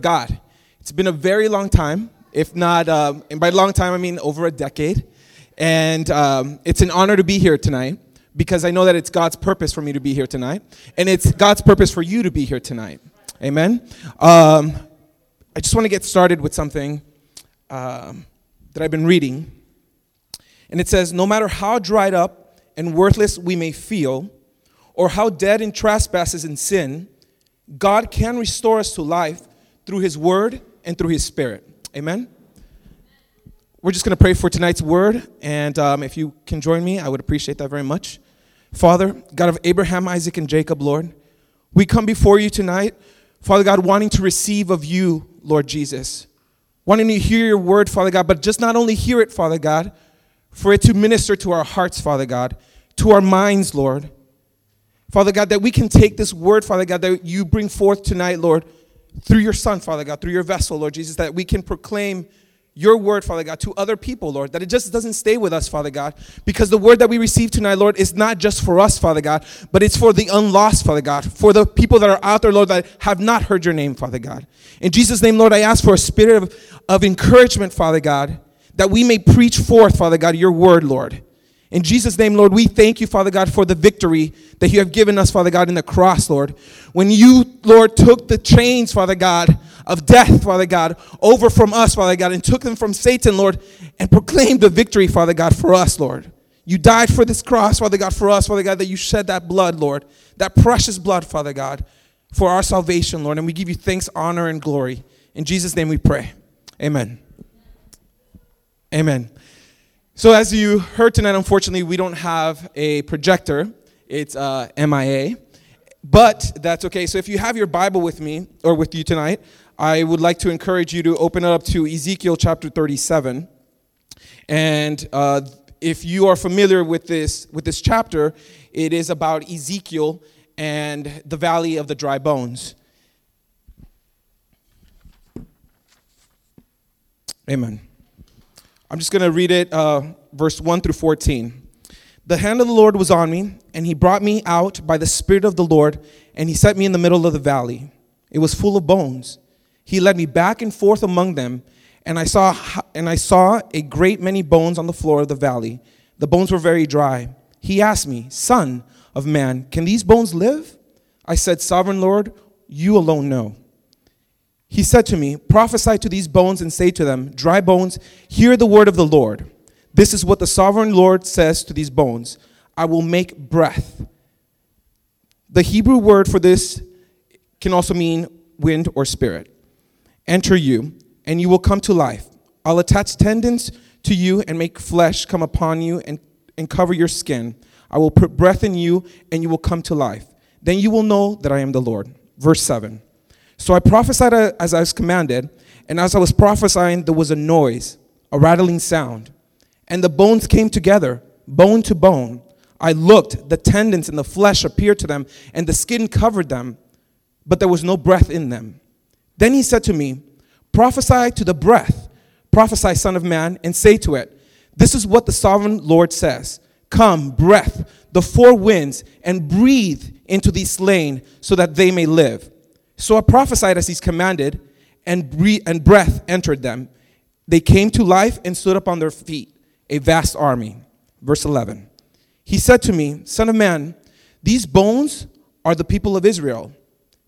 God. It's been a very long time, if not, um, and by long time I mean over a decade. And um, it's an honor to be here tonight because I know that it's God's purpose for me to be here tonight, and it's God's purpose for you to be here tonight. Amen. Um, I just want to get started with something um, that I've been reading. And it says, No matter how dried up and worthless we may feel, or how dead in trespasses and sin, God can restore us to life through His Word and through His Spirit. Amen? We're just going to pray for tonight's word, and um, if you can join me, I would appreciate that very much. Father, God of Abraham, Isaac, and Jacob, Lord, we come before you tonight, Father God, wanting to receive of you, Lord Jesus, wanting to hear your word, Father God, but just not only hear it, Father God, for it to minister to our hearts, Father God, to our minds, Lord. Father God, that we can take this word, Father God, that you bring forth tonight, Lord, through your Son, Father God, through your vessel, Lord Jesus, that we can proclaim your word, Father God, to other people, Lord, that it just doesn't stay with us, Father God, because the word that we receive tonight, Lord, is not just for us, Father God, but it's for the unlost, Father God, for the people that are out there, Lord, that have not heard your name, Father God. In Jesus' name, Lord, I ask for a spirit of, of encouragement, Father God, that we may preach forth, Father God, your word, Lord. In Jesus' name, Lord, we thank you, Father God, for the victory that you have given us, Father God, in the cross, Lord. When you, Lord, took the chains, Father God, of death, Father God, over from us, Father God, and took them from Satan, Lord, and proclaimed the victory, Father God, for us, Lord. You died for this cross, Father God, for us, Father God, that you shed that blood, Lord, that precious blood, Father God, for our salvation, Lord. And we give you thanks, honor, and glory. In Jesus' name we pray. Amen. Amen. So, as you heard tonight, unfortunately, we don't have a projector. It's uh, MIA. But that's okay. So, if you have your Bible with me or with you tonight, I would like to encourage you to open it up to Ezekiel chapter 37. And uh, if you are familiar with this, with this chapter, it is about Ezekiel and the valley of the dry bones. Amen. I'm just going to read it, uh, verse 1 through 14. The hand of the Lord was on me, and he brought me out by the Spirit of the Lord, and he set me in the middle of the valley. It was full of bones. He led me back and forth among them, and I saw and I saw a great many bones on the floor of the valley. The bones were very dry. He asked me, "Son of man, can these bones live?" I said, "Sovereign Lord, you alone know." He said to me, Prophesy to these bones and say to them, Dry bones, hear the word of the Lord. This is what the sovereign Lord says to these bones I will make breath. The Hebrew word for this can also mean wind or spirit. Enter you, and you will come to life. I'll attach tendons to you and make flesh come upon you and, and cover your skin. I will put breath in you, and you will come to life. Then you will know that I am the Lord. Verse 7. So I prophesied as I was commanded, and as I was prophesying, there was a noise, a rattling sound, and the bones came together, bone to bone. I looked, the tendons and the flesh appeared to them, and the skin covered them, but there was no breath in them. Then he said to me, Prophesy to the breath, prophesy, Son of Man, and say to it, This is what the sovereign Lord says Come, breath, the four winds, and breathe into these slain so that they may live. So I prophesied as he's commanded, and, breath, and breath entered them. They came to life and stood up on their feet, a vast army. Verse 11. He said to me, Son of man, these bones are the people of Israel.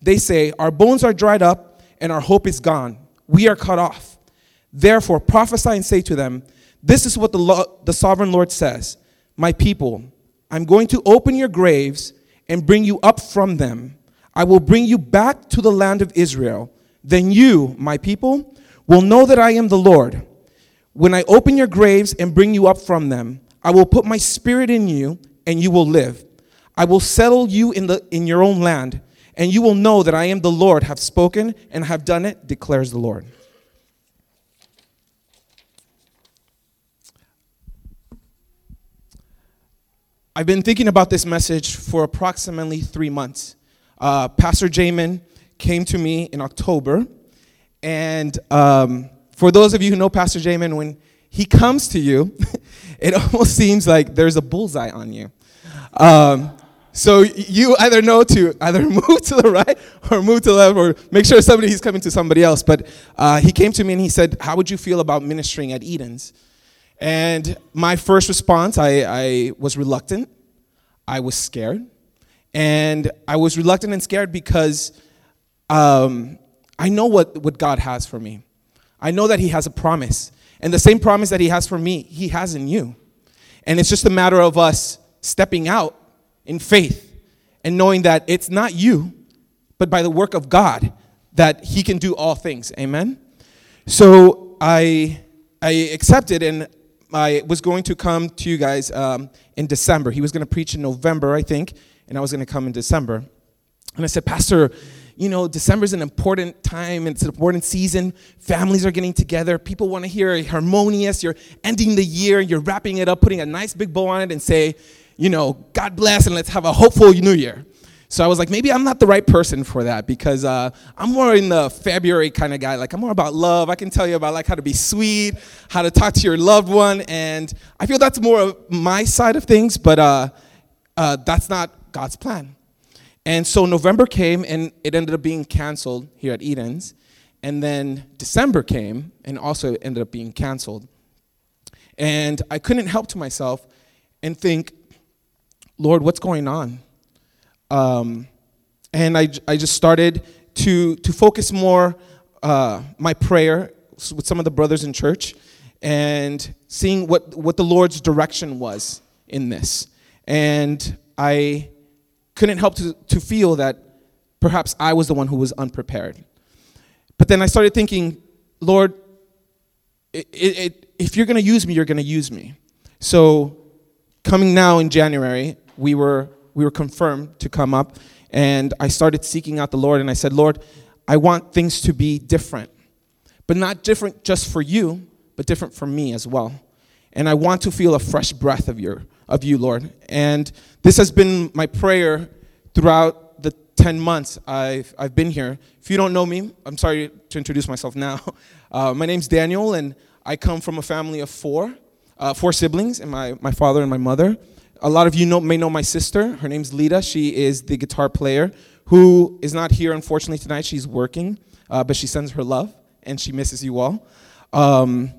They say, Our bones are dried up, and our hope is gone. We are cut off. Therefore, prophesy and say to them, This is what the, lo- the sovereign Lord says My people, I'm going to open your graves and bring you up from them I will bring you back to the land of Israel. Then you, my people, will know that I am the Lord. When I open your graves and bring you up from them, I will put my spirit in you, and you will live. I will settle you in, the, in your own land, and you will know that I am the Lord, have spoken and have done it, declares the Lord. I've been thinking about this message for approximately three months. Uh, Pastor Jamin came to me in October, and um, for those of you who know Pastor Jamin, when he comes to you, it almost seems like there's a bullseye on you. Um, So you either know to either move to the right or move to the left or make sure somebody he's coming to somebody else. But uh, he came to me and he said, "How would you feel about ministering at Eden's?" And my first response, I, I was reluctant. I was scared, and I was reluctant and scared because um, I know what, what God has for me. I know that He has a promise, and the same promise that He has for me, He has in you. And it's just a matter of us stepping out in faith and knowing that it's not you, but by the work of God that He can do all things. Amen? So I, I accepted and I was going to come to you guys um, in December. He was going to preach in November, I think, and I was going to come in December. And I said, Pastor, you know, December is an important time, it's an important season. Families are getting together. People want to hear harmonious. You're ending the year, you're wrapping it up, putting a nice big bow on it, and say, you know, God bless and let's have a hopeful new year. So I was like, maybe I'm not the right person for that because uh, I'm more in the February kind of guy. Like I'm more about love. I can tell you about like how to be sweet, how to talk to your loved one, and I feel that's more of my side of things. But uh, uh, that's not God's plan. And so November came and it ended up being canceled here at Eden's, and then December came and also ended up being canceled. And I couldn't help to myself and think, Lord, what's going on? Um, and I, I just started to, to focus more uh, my prayer with some of the brothers in church and seeing what, what the Lord's direction was in this. And I couldn't help to, to feel that perhaps I was the one who was unprepared. But then I started thinking, Lord, it, it, if you're going to use me, you're going to use me. So, coming now in January, we were, we were confirmed to come up, and I started seeking out the Lord, and I said, Lord, I want things to be different, but not different just for you, but different for me as well. And I want to feel a fresh breath of, your, of you, Lord. And this has been my prayer throughout the 10 months I've, I've been here. If you don't know me, I'm sorry to introduce myself now. Uh, my name's Daniel, and I come from a family of four, uh, four siblings, and my, my father and my mother. A lot of you know, may know my sister. Her name's Lita. She is the guitar player who is not here, unfortunately, tonight. She's working, uh, but she sends her love and she misses you all. Um,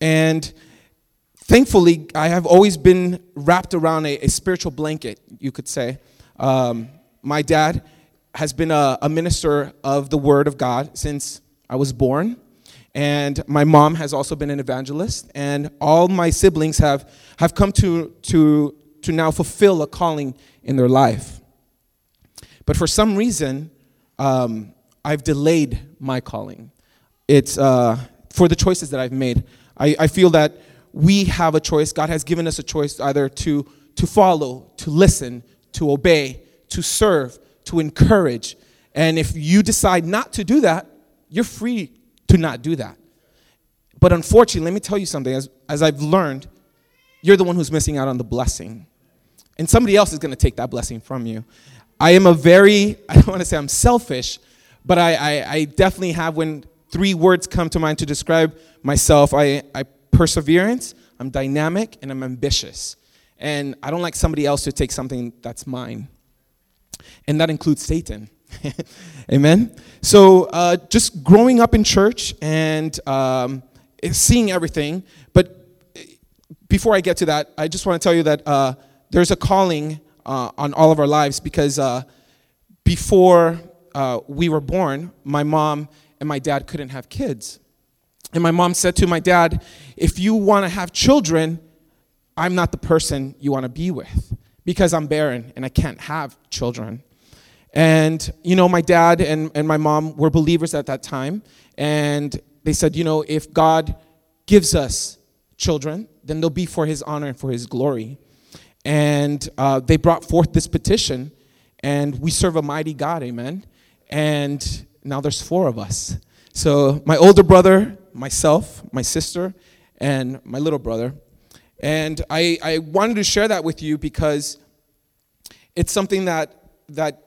and thankfully, I have always been wrapped around a, a spiritual blanket, you could say. Um, my dad has been a, a minister of the Word of God since I was born. And my mom has also been an evangelist, and all my siblings have, have come to, to to now fulfill a calling in their life. But for some reason, um, I've delayed my calling. It's uh, for the choices that I've made. I, I feel that we have a choice. God has given us a choice either to, to follow, to listen, to obey, to serve, to encourage. And if you decide not to do that, you're free to not do that. But unfortunately, let me tell you something. As, as I've learned, you're the one who's missing out on the blessing and somebody else is going to take that blessing from you. I am a very, I don't want to say I'm selfish, but I, I, I, definitely have when three words come to mind to describe myself I, I perseverance, I'm dynamic, and I'm ambitious. And I don't like somebody else to take something that's mine. And that includes Satan. Amen? So uh, just growing up in church and um, seeing everything. But before I get to that, I just want to tell you that. Uh, there's a calling uh, on all of our lives because uh, before uh, we were born, my mom and my dad couldn't have kids. And my mom said to my dad, If you want to have children, I'm not the person you want to be with because I'm barren and I can't have children. And, you know, my dad and, and my mom were believers at that time. And they said, you know, if God gives us children, then they'll be for his honor and for his glory. And uh, they brought forth this petition, and we serve a mighty God, amen. And now there's four of us. So my older brother, myself, my sister, and my little brother. And I, I wanted to share that with you because it's something that, that,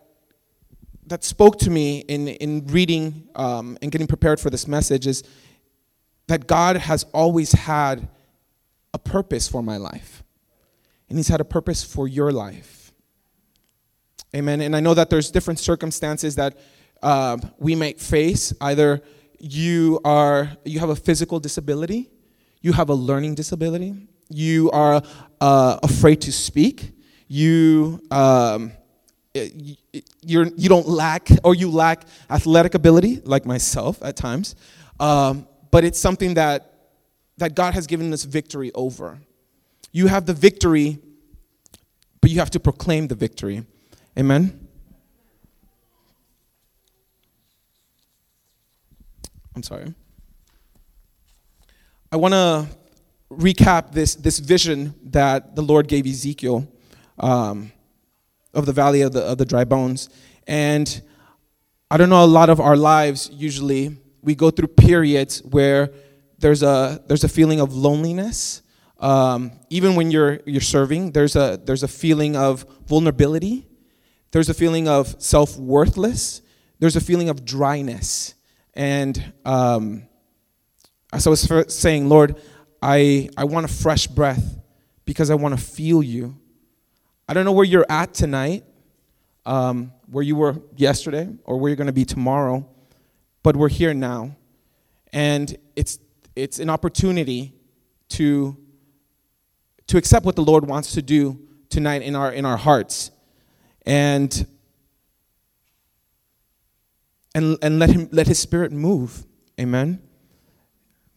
that spoke to me in, in reading um, and getting prepared for this message is that God has always had a purpose for my life and He's had a purpose for your life. Amen. And I know that there's different circumstances that uh, we may face. Either you are you have a physical disability, you have a learning disability, you are uh, afraid to speak, you um, you're, you don't lack or you lack athletic ability, like myself at times, um, but it's something that that God has given us victory over. You have the victory, but you have to proclaim the victory. Amen. I'm sorry. I want to recap this, this vision that the Lord gave Ezekiel um, of the valley of the, of the dry bones. And I don't know, a lot of our lives, usually, we go through periods where there's a, there's a feeling of loneliness. Um, even when you're, you're serving, there's a, there's a feeling of vulnerability. There's a feeling of self worthless. There's a feeling of dryness. And um, as I was saying, Lord, I, I want a fresh breath because I want to feel you. I don't know where you're at tonight, um, where you were yesterday, or where you're going to be tomorrow, but we're here now. And it's, it's an opportunity to, to accept what the Lord wants to do tonight in our, in our hearts. And and, and let him let his spirit move. Amen.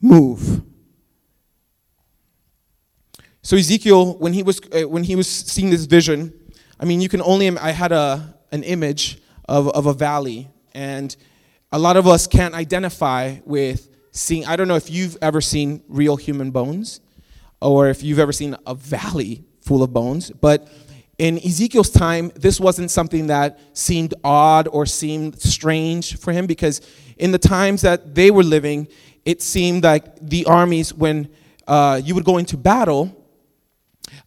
Move. So Ezekiel, when he was uh, when he was seeing this vision, I mean, you can only I had a an image of of a valley, and a lot of us can't identify with seeing. I don't know if you've ever seen real human bones, or if you've ever seen a valley full of bones, but in Ezekiel's time, this wasn't something that seemed odd or seemed strange for him because in the times that they were living, it seemed like the armies, when uh, you would go into battle,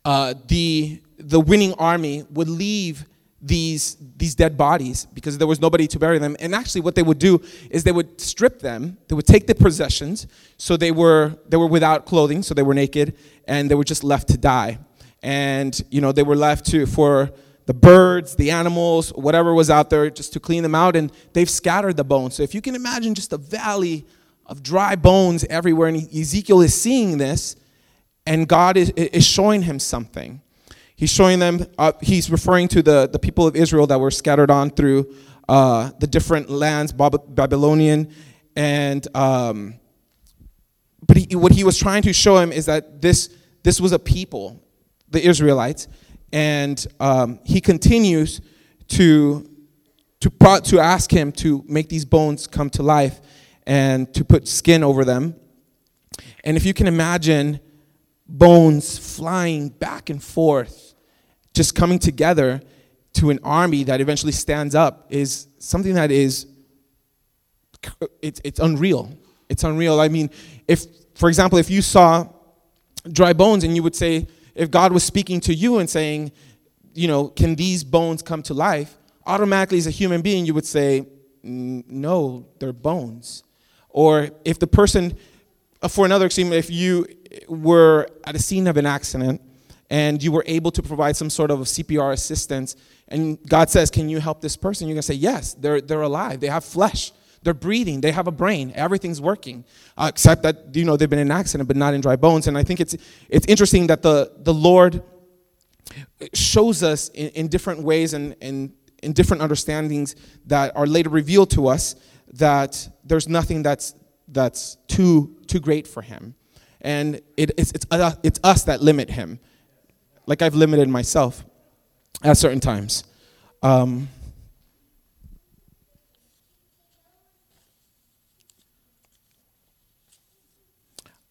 uh, the, the winning army would leave these, these dead bodies because there was nobody to bury them. And actually, what they would do is they would strip them, they would take the possessions, so they were, they were without clothing, so they were naked, and they were just left to die and you know they were left to for the birds, the animals, whatever was out there, just to clean them out, and they've scattered the bones. So if you can imagine just a valley of dry bones everywhere, and Ezekiel is seeing this, and God is, is showing him something. He's showing them, uh, he's referring to the, the people of Israel that were scattered on through uh, the different lands, Babylonian, and um, but he, what he was trying to show him is that this this was a people the Israelites, and um, he continues to to pro- to ask him to make these bones come to life and to put skin over them. And if you can imagine bones flying back and forth, just coming together to an army that eventually stands up is something that is it's, it's unreal. It's unreal. I mean, if, for example, if you saw dry bones and you would say, if God was speaking to you and saying, you know, can these bones come to life? Automatically, as a human being, you would say, no, they're bones. Or if the person, uh, for another extreme, if you were at a scene of an accident and you were able to provide some sort of CPR assistance, and God says, Can you help this person? You're going to say, Yes, they're, they're alive, they have flesh. They're breathing. They have a brain. Everything's working, uh, except that you know they've been in an accident, but not in dry bones. And I think it's it's interesting that the the Lord shows us in, in different ways and, and in different understandings that are later revealed to us that there's nothing that's that's too too great for Him, and it, it's it's uh, it's us that limit Him, like I've limited myself at certain times. Um,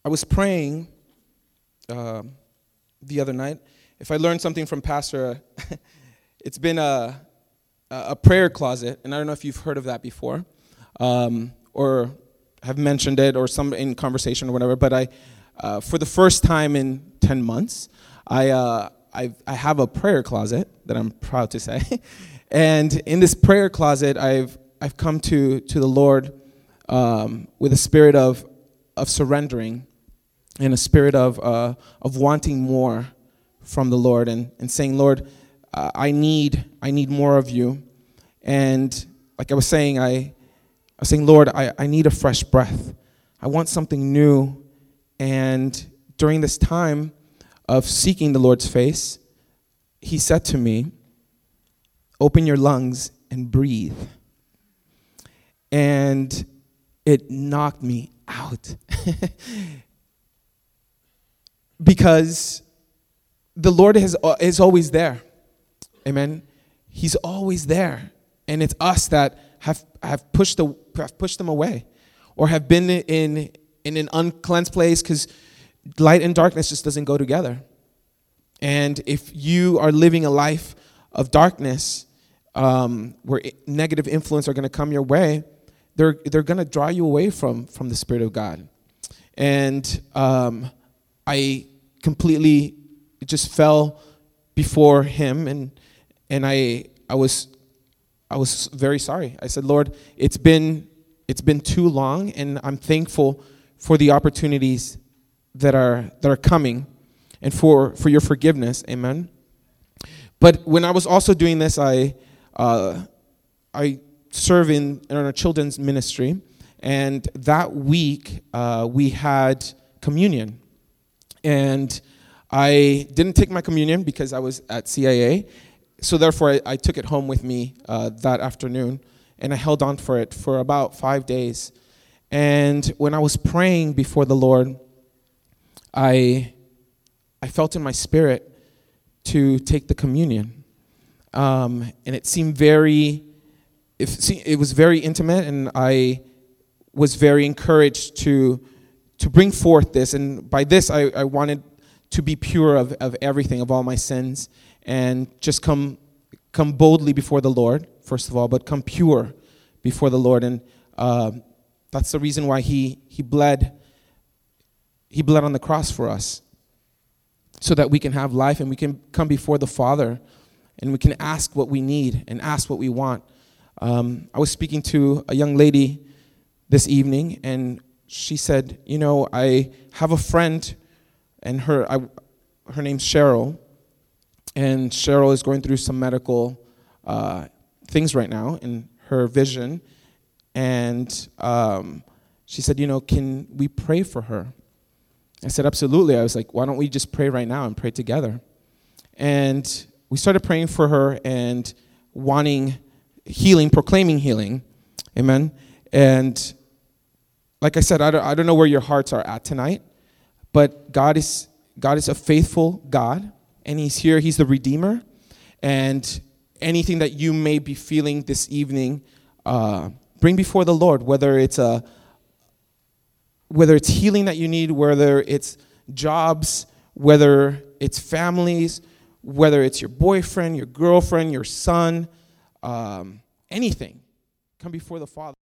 I was praying uh, the other night. If I learned something from Pastor, it's been a, a prayer closet, and I don't know if you've heard of that before, um, or have mentioned it, or some in conversation or whatever. But I, uh, for the first time in ten months, I uh, I, I have a prayer closet that I'm proud to say, and in this prayer closet, I've I've come to to the Lord um, with a spirit of of surrendering in a spirit of, uh, of wanting more from the Lord and, and saying, Lord, uh, I need I need more of you. And like I was saying, I, I was saying, Lord, I, I need a fresh breath. I want something new. And during this time of seeking the Lord's face, He said to me, Open your lungs and breathe. And it knocked me out. because the Lord is, is always there. Amen. He's always there. And it's us that have, have, pushed, the, have pushed them away or have been in, in an uncleansed place because light and darkness just doesn't go together. And if you are living a life of darkness um, where negative influence are going to come your way, they're, they're going to draw you away from, from the Spirit of God. And um, I completely it just fell before Him, and, and I, I, was, I was very sorry. I said, Lord, it's been, it's been too long, and I'm thankful for the opportunities that are, that are coming and for, for your forgiveness. Amen. But when I was also doing this, I, uh, I serve in, in our children's ministry, and that week uh, we had communion. And I didn't take my communion because I was at CIA, so therefore I, I took it home with me uh, that afternoon, and I held on for it for about five days. And when I was praying before the Lord, I, I felt in my spirit to take the communion. Um, and it seemed very, it, it was very intimate, and I was very encouraged to, to bring forth this. And by this, I, I wanted to be pure of, of everything, of all my sins, and just come, come boldly before the Lord, first of all, but come pure before the Lord. And uh, that's the reason why he, he bled he bled on the cross for us so that we can have life and we can come before the Father and we can ask what we need and ask what we want. Um, I was speaking to a young lady this evening, and she said, You know, I have a friend, and her, I, her name's Cheryl, and Cheryl is going through some medical uh, things right now in her vision. And um, she said, You know, can we pray for her? I said, Absolutely. I was like, Why don't we just pray right now and pray together? And we started praying for her and wanting healing, proclaiming healing. Amen. And like I said, I don't, I don't know where your hearts are at tonight, but God is, God is a faithful God, and He's here. He's the Redeemer. And anything that you may be feeling this evening, uh, bring before the Lord, whether it's a whether it's healing that you need, whether it's jobs, whether it's families, whether it's your boyfriend, your girlfriend, your son, um, anything, come before the Father.